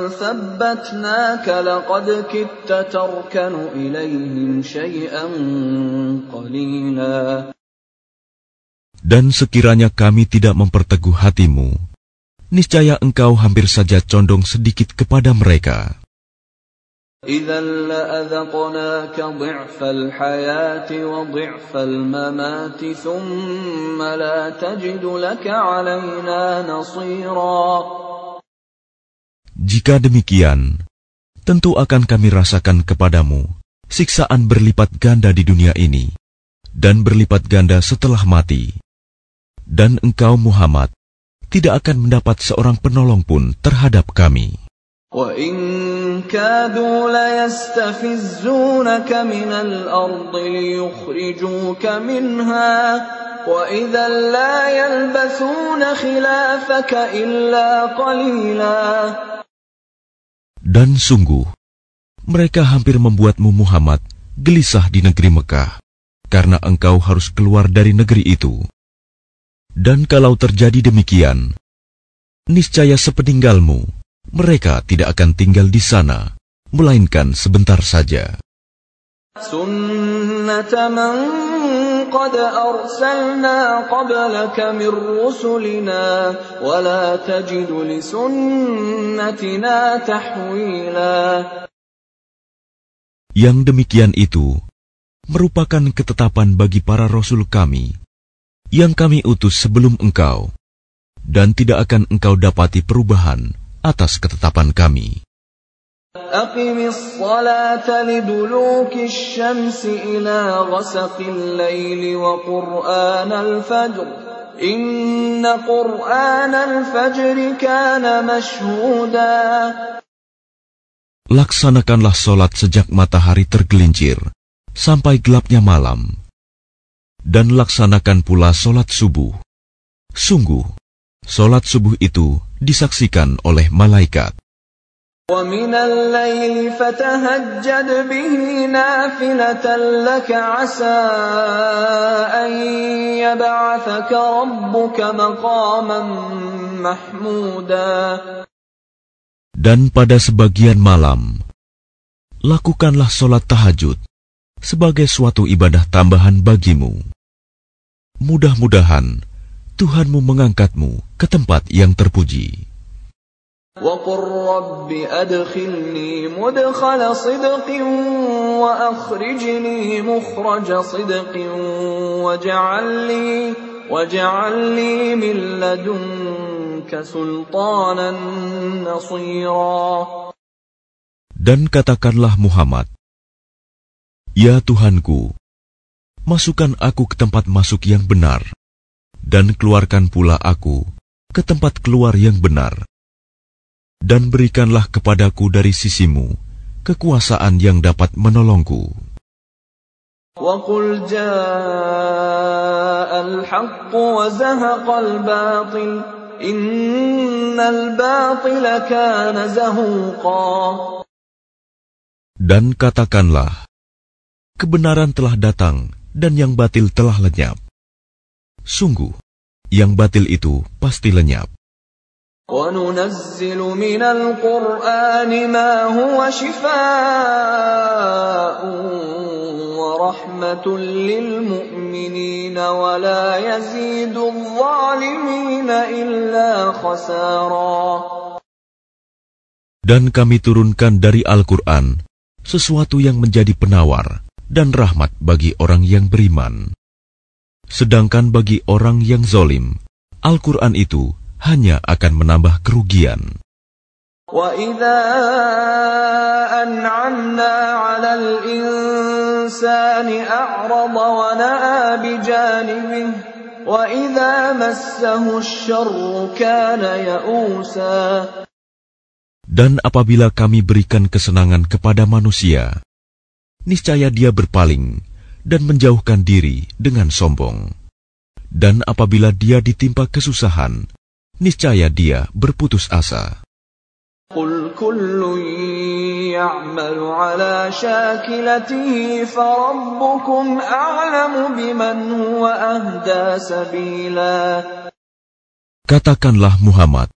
ثبتناك لقد كدت تركن إليهم شيئا قليلا Dan sekiranya kami tidak memperteguh hatimu, niscaya engkau hampir saja condong sedikit kepada mereka. Jika demikian, tentu akan kami rasakan kepadamu siksaan berlipat ganda di dunia ini dan berlipat ganda setelah mati. Dan engkau Muhammad tidak akan mendapat seorang penolong pun terhadap kami. كادوا ليستفزونك من الأرض ليخرجوك منها وإذا لا يلبثون خلافك إلا قليلا Dan sungguh, mereka hampir membuatmu Muhammad gelisah di negeri Mekah, karena engkau harus keluar dari negeri itu. Dan kalau terjadi demikian, niscaya sepeninggalmu, mereka tidak akan tinggal di sana, melainkan sebentar saja. Yang demikian itu merupakan ketetapan bagi para rasul kami yang kami utus sebelum engkau, dan tidak akan engkau dapati perubahan atas ketetapan kami. Laksanakanlah solat sejak matahari tergelincir sampai gelapnya malam, dan laksanakan pula solat subuh. Sungguh, solat subuh itu disaksikan oleh malaikat. ومن الليل فتهجد به نافلة لك عسى أن يبعثك ربك مقاما محمودا Dan pada sebagian malam, lakukanlah solat tahajud sebagai suatu ibadah tambahan bagimu. Mudah-mudahan Tuhanmu mengangkatmu ke tempat yang terpuji. وقل رب أدخلني مدخل صدق وأخرجني مخرج صدق واجعل لي واجعل لي من لدنك سلطانا نصيرا Dan katakanlah Muhammad, Ya Tuhanku, masukkan aku ke tempat masuk yang benar, dan keluarkan pula aku ke tempat keluar yang benar, dan berikanlah kepadaku dari sisimu kekuasaan yang dapat menolongku. Dan katakanlah, kebenaran telah datang dan yang batil telah lenyap. Sungguh, yang batil itu pasti lenyap. وننزل من القرآن ما هو شفاء ورحمة للمؤمنين ولا يزيد الظالمين إلا خسارا Dan kami turunkan dari Al-Quran sesuatu yang menjadi penawar dan rahmat bagi orang yang beriman. Sedangkan bagi orang yang zolim, Al-Quran itu hanya akan menambah kerugian. وَإِذَا أَنْعَمْنَا عَلَى الْإِنسَانِ أَعْرَضَ وَنَأَى بِجَانِبِهِ وَإِذَا مَسَّهُ الشَّرُّ كَانَ يَئُوسًا Dan apabila kami berikan kesenangan kepada manusia, niscaya dia berpaling dan menjauhkan diri dengan sombong. Dan apabila dia ditimpa kesusahan, niscaya dia berputus asa. قل كل يعمل على شاكلته فربكم أعلم بمن هو أهدى سبيلا Katakanlah Muhammad,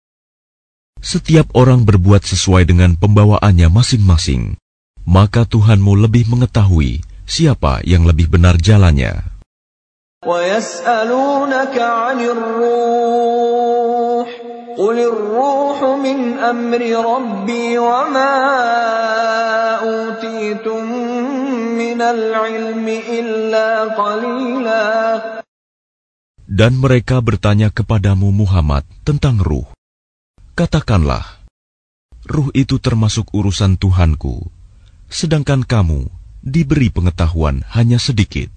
setiap orang berbuat sesuai dengan pembawaannya masing-masing, maka Tuhanmu lebih mengetahui siapa yang lebih benar jalannya. ويسألونك عن الروح قل الروح من أمر ربي وما أوتيتم من العلم إلا قليلا Dan mereka bertanya kepadamu Muhammad tentang ruh. Katakanlah, ruh itu termasuk urusan Tuhanku, sedangkan kamu diberi pengetahuan hanya sedikit.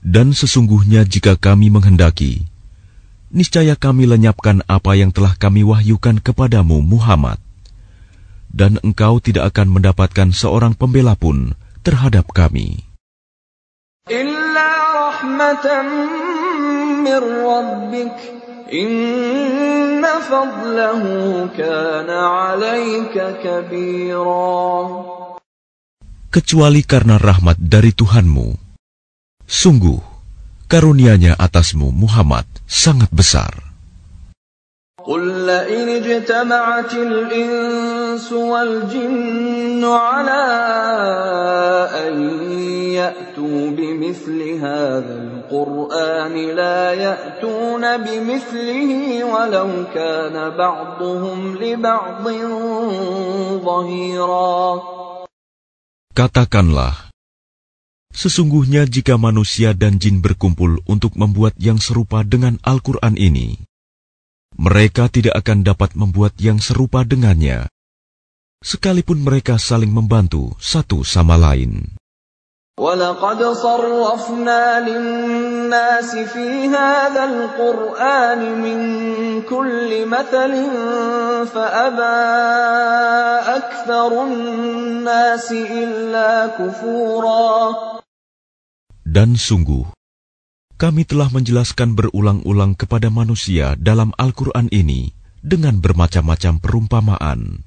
Dan sesungguhnya jika kami menghendaki, niscaya kami lenyapkan apa yang telah kami wahyukan kepadamu Muhammad dan engkau tidak akan mendapatkan seorang pembela pun terhadap kami. Kecuali karena rahmat dari Tuhanmu. Sungguh, karunianya atasmu Muhammad sangat besar. قل لئن اجتمعت الإنس والجن على أن يأتوا بمثل هذا القرآن لا يأتون بمثله ولو كان بعضهم لبعض ظهيرا Katakanlah, sesungguhnya jika manusia dan jin berkumpul untuk membuat yang serupa dengan Al-Quran ini, mereka tidak akan dapat membuat yang serupa dengannya, sekalipun mereka saling membantu satu sama lain. ولقد صرفنا للناس في هذا القرآن من كل مثل فأبى أكثر الناس إلا كفورا Dan sungguh, kami telah menjelaskan berulang-ulang kepada manusia dalam Al-Quran ini dengan bermacam-macam perumpamaan.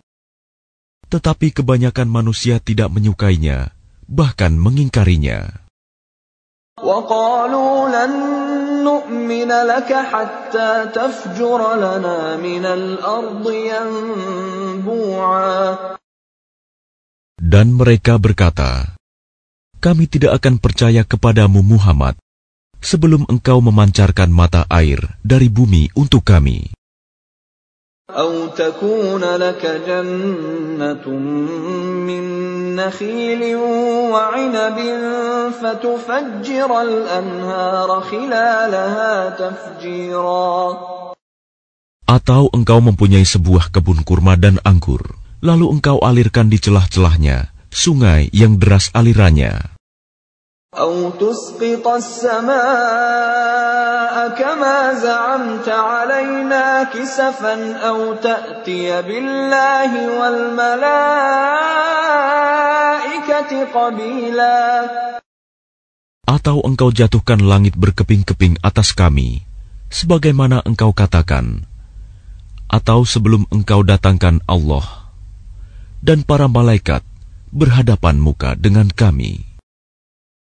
Tetapi kebanyakan manusia tidak menyukainya, bahkan mengingkarinya. وقالوا لن نؤمن لك حتى تفجر لنا من الأرض ينبوعا Dan mereka berkata, Kami tidak akan percaya kepadamu Muhammad sebelum engkau memancarkan mata air dari bumi untuk kami. أو تكون لك جنة من نخيل وعنب فتفجر الأنهار خلالها تفجيرا Atau engkau mempunyai sebuah kebun kurma dan anggur, lalu engkau alirkan di celah-celahnya sungai yang deras alirannya. أو تسقط السماء كما زعمت علينا كسفا أو تأتي بالله والملائكة قبيلا Atau engkau jatuhkan langit berkeping-keping atas kami, sebagaimana engkau katakan. Atau sebelum engkau datangkan Allah dan para malaikat berhadapan muka dengan kami.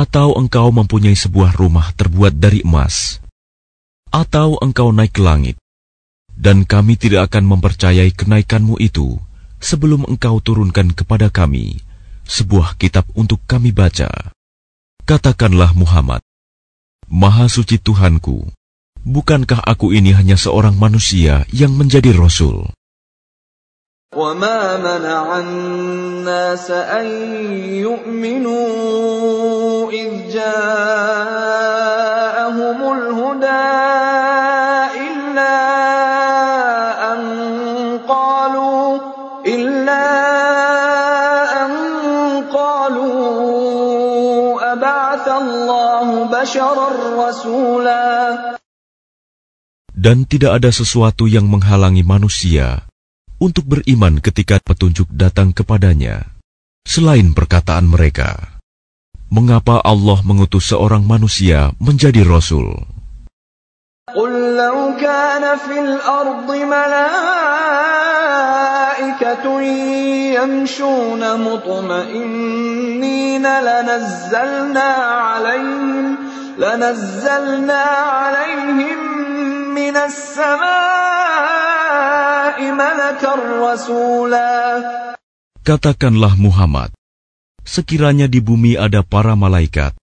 Atau engkau mempunyai sebuah rumah terbuat dari emas, atau engkau naik ke langit, dan kami tidak akan mempercayai kenaikanmu itu sebelum engkau turunkan kepada kami sebuah kitab untuk kami baca. Katakanlah Muhammad, Maha Suci Tuhanku, bukankah aku ini hanya seorang manusia yang menjadi Rasul? وما منع الناس أن يؤمنوا إذ جاءهم الهدى إلا أن قالوا إلا أن قالوا أبعث الله بشرا رسولا Dan tidak ada sesuatu yang menghalangi manusia untuk beriman ketika petunjuk datang kepadanya, selain perkataan mereka. Mengapa Allah mengutus seorang manusia menjadi Rasul? قل لو كان في الأرض ملائكة يمشون مطمئنين لنزلنا عليهم لنزلنا عليهم من السماء ملكا رسولا Katakanlah Muhammad, sekiranya di bumi ada para malaikat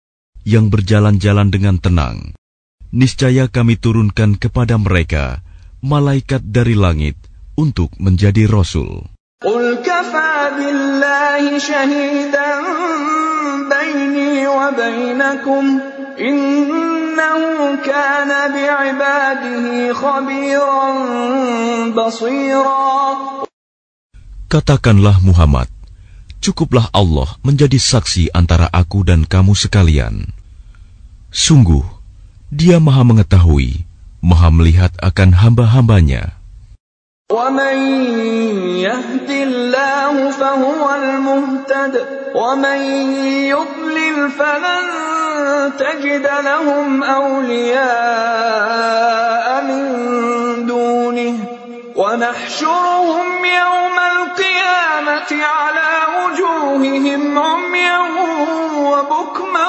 yang berjalan-jalan dengan tenang, niscaya kami turunkan kepada mereka malaikat dari langit untuk menjadi rasul. Katakanlah Muhammad, cukuplah Allah menjadi saksi antara aku dan kamu sekalian. Sungguh, dia maha mengetahui, maha melihat akan hamba-hambanya. ومن يهد الله فهو المهتد ومن يضلل فلن تجد لهم أولياء من دونه ونحشرهم يوم القيامة على وجوههم عميا وبكما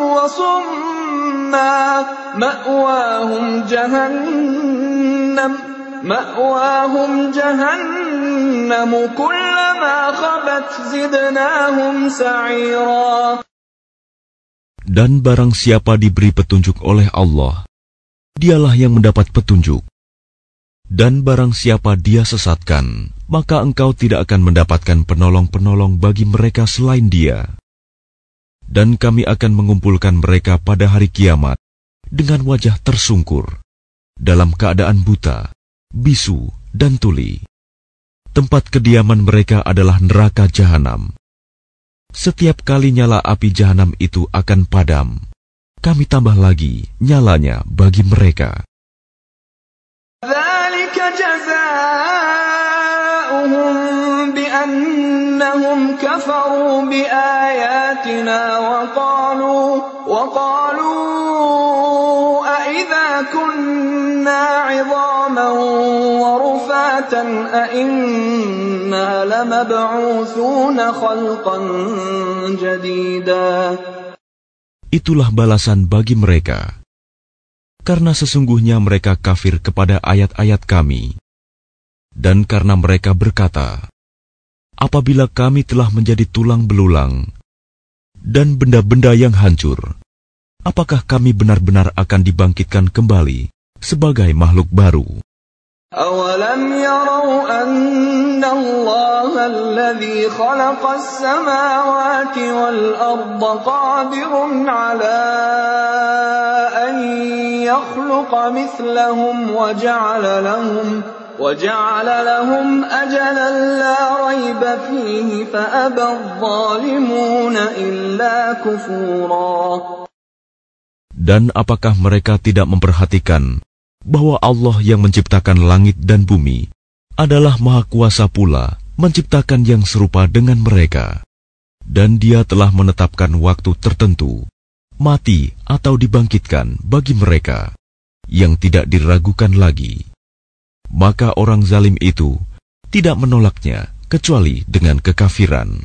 وصما مأواهم جهنم مأواهم جهنم كلما خبت زدناهم سعيرا Dan barang siapa diberi petunjuk oleh Allah, dialah yang mendapat petunjuk. Dan barang siapa dia sesatkan, maka engkau tidak akan mendapatkan penolong-penolong bagi mereka selain dia. Dan kami akan mengumpulkan mereka pada hari kiamat dengan wajah tersungkur, dalam keadaan buta, bisu, dan tuli. Tempat kediaman mereka adalah neraka jahanam. Setiap kali nyala api jahanam itu akan padam, kami tambah lagi nyalanya bagi mereka. ذلك جزاؤهم بأنهم كفروا بآياتنا وقالوا وقالوا أإذا كنا عظاما ورفاتا أإنا لمبعوثون خلقا جديدا Itulah balasan bagi mereka. Karena sesungguhnya mereka kafir kepada ayat-ayat kami. Dan karena mereka berkata, apabila kami telah menjadi tulang belulang dan benda-benda yang hancur, apakah kami benar-benar akan dibangkitkan kembali sebagai makhluk baru? أولم يروا أن الله الذي خلق السماوات والأرض قادر على أن يخلق مثلهم وجعل لهم وجعل لهم أجلا لا ريب فيه فأبى الظالمون إلا كفورا Dan apakah mereka tidak memperhatikan bahwa Allah yang menciptakan langit dan bumi adalah Maha Kuasa pula menciptakan yang serupa dengan mereka, dan Dia telah menetapkan waktu tertentu, mati atau dibangkitkan bagi mereka yang tidak diragukan lagi. Maka orang zalim itu tidak menolaknya kecuali dengan kekafiran.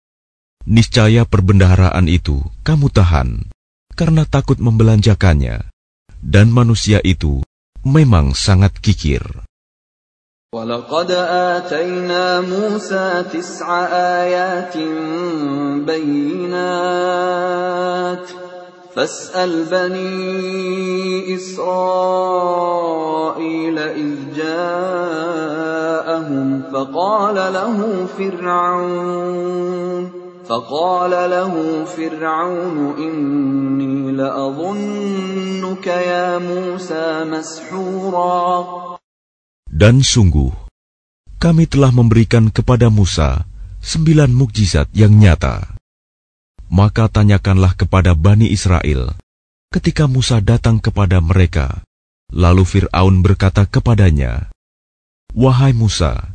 niscaya perbendaharaan itu kamu tahan karena takut membelanjakannya, dan manusia itu memang sangat kikir. ولقد آتينا موسى تسع آيات بينات فاسأل بني إسرائيل إذ جاءهم فقال له فرعون فقال له فرعون إني لأظنك يا موسى مسحورا Dan sungguh, kami telah memberikan kepada Musa sembilan mukjizat yang nyata. Maka tanyakanlah kepada Bani Israel ketika Musa datang kepada mereka. Lalu Fir'aun berkata kepadanya, Wahai Musa,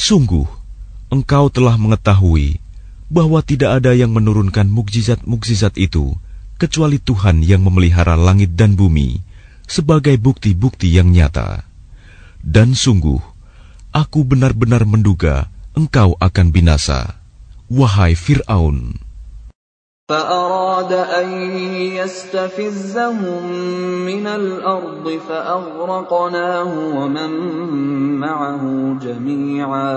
Sungguh, engkau telah mengetahui bahwa tidak ada yang menurunkan mukjizat-mukjizat itu kecuali Tuhan yang memelihara langit dan bumi sebagai bukti-bukti yang nyata. Dan sungguh, aku benar-benar menduga engkau akan binasa, wahai Fir'aun. فأراد أن يستفزهم من الأرض فأغرقناه ومن معه جميعا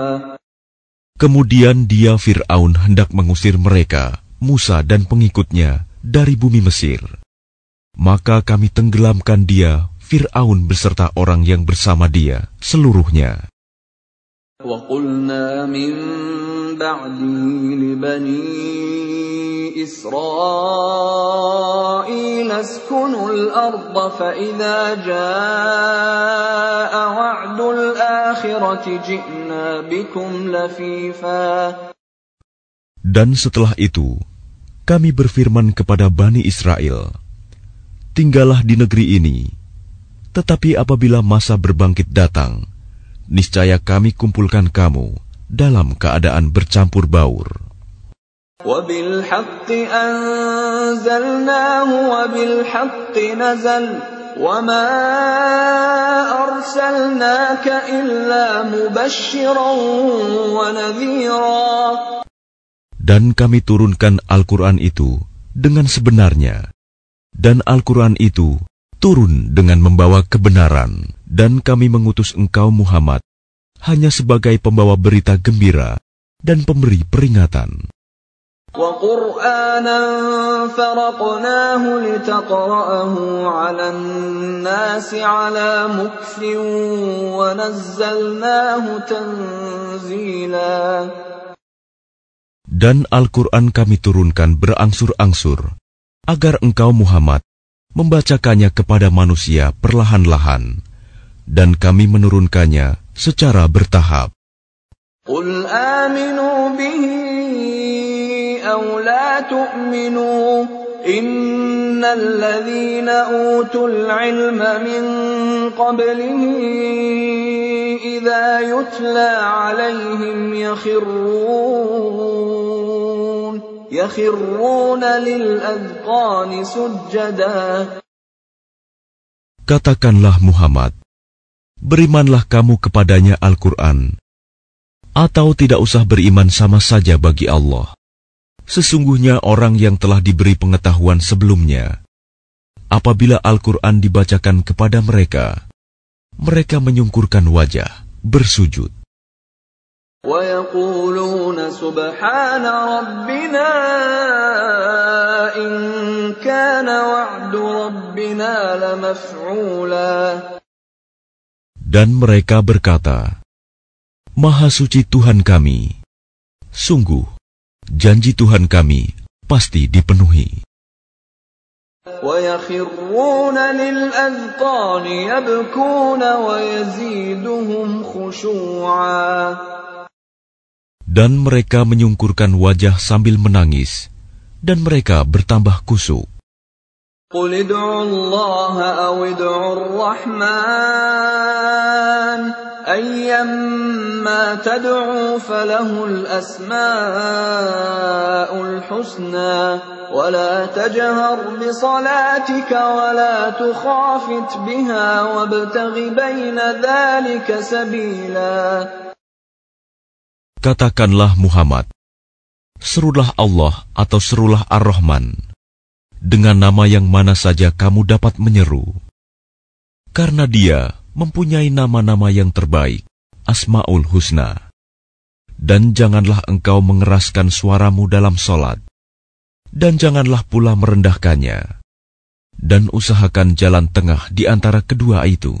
Kemudian dia Fir'aun hendak mengusir mereka, Musa dan pengikutnya, dari bumi Mesir. Maka kami tenggelamkan dia, Fir'aun beserta orang yang bersama dia, seluruhnya. وقلنا من بعده لبني إسرائيل اسكنوا الأرض فإذا جاء وعد الآخرة جئنا بكم لفيفا Dan setelah itu, kami berfirman kepada Bani Israel, Tinggallah di negeri ini, tetapi apabila masa berbangkit datang, niscaya kami kumpulkan kamu dalam keadaan bercampur baur. وبالحق أنزلناه وبالحق نزل وما أرسلناك إلا مبشرا ونذيرا Dan kami turunkan Al-Quran itu dengan sebenarnya. Dan Al-Quran itu turun dengan membawa kebenaran, dan kami mengutus engkau Muhammad hanya sebagai pembawa berita gembira dan pemberi peringatan. Dan Al-Quran kami turunkan berangsur-angsur, agar engkau Muhammad membacakannya kepada manusia perlahan-lahan, dan kami menurunkannya secara bertahap. Qul aminu bihi aw la tu'minu innalladhina utul ilma min qablihi idha yutla alaihim yakhirun Katakanlah Muhammad, berimanlah kamu kepadanya Al-Quran, atau tidak usah beriman sama saja bagi Allah. Sesungguhnya orang yang telah diberi pengetahuan sebelumnya, apabila Al-Quran dibacakan kepada mereka, mereka menyungkurkan wajah, bersujud. ويقولون سبحان ربنا إن كان وعد ربنا لمفعولا Dan mereka berkata, Maha suci Tuhan kami. Sungguh, janji Tuhan kami pasti dipenuhi. ويخرون للأذقان يبكون ويزيدهم خشوعا Dan mereka menyungkurkan wajah sambil menangis, dan mereka bertambah kusuk. قل ادعوا الله أو ادعوا الرحمن أيما تدعوا فله الأسماء الحسنى ولا تجهر بصلاتك ولا تخافت بها وابتغ بين ذلك سبيلا Katakanlah Muhammad, serulah Allah atau serulah Ar-Rahman, dengan nama yang mana saja kamu dapat menyeru. Karena dia mempunyai nama-nama yang terbaik, Asma'ul Husna. Dan janganlah engkau mengeraskan suaramu dalam solat, dan janganlah pula merendahkannya, dan usahakan jalan tengah di antara kedua itu.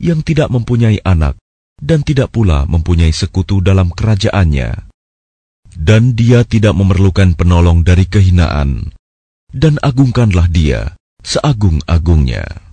yang tidak mempunyai anak dan tidak pula mempunyai sekutu dalam kerajaannya. Dan dia tidak memerlukan penolong dari kehinaan. Dan agungkanlah dia seagung-agungnya.